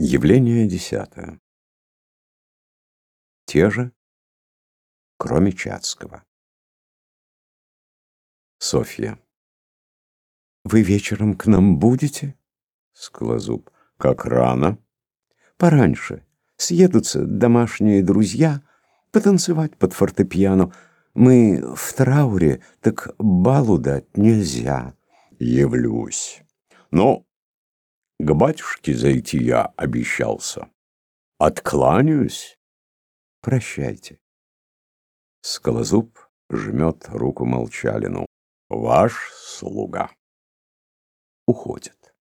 Явление десятое. Те же, кроме Чацкого. Софья. Вы вечером к нам будете? Скалозуб. Как рано? Пораньше. Съедутся домашние друзья потанцевать под фортепиано. Мы в трауре, так балу дать нельзя. Явлюсь. Но к батюшке зайти я обещался. Откланяюсь. Прощайте. Скалозуб жмет руку Молчалину. Ваш слуга. Уходит.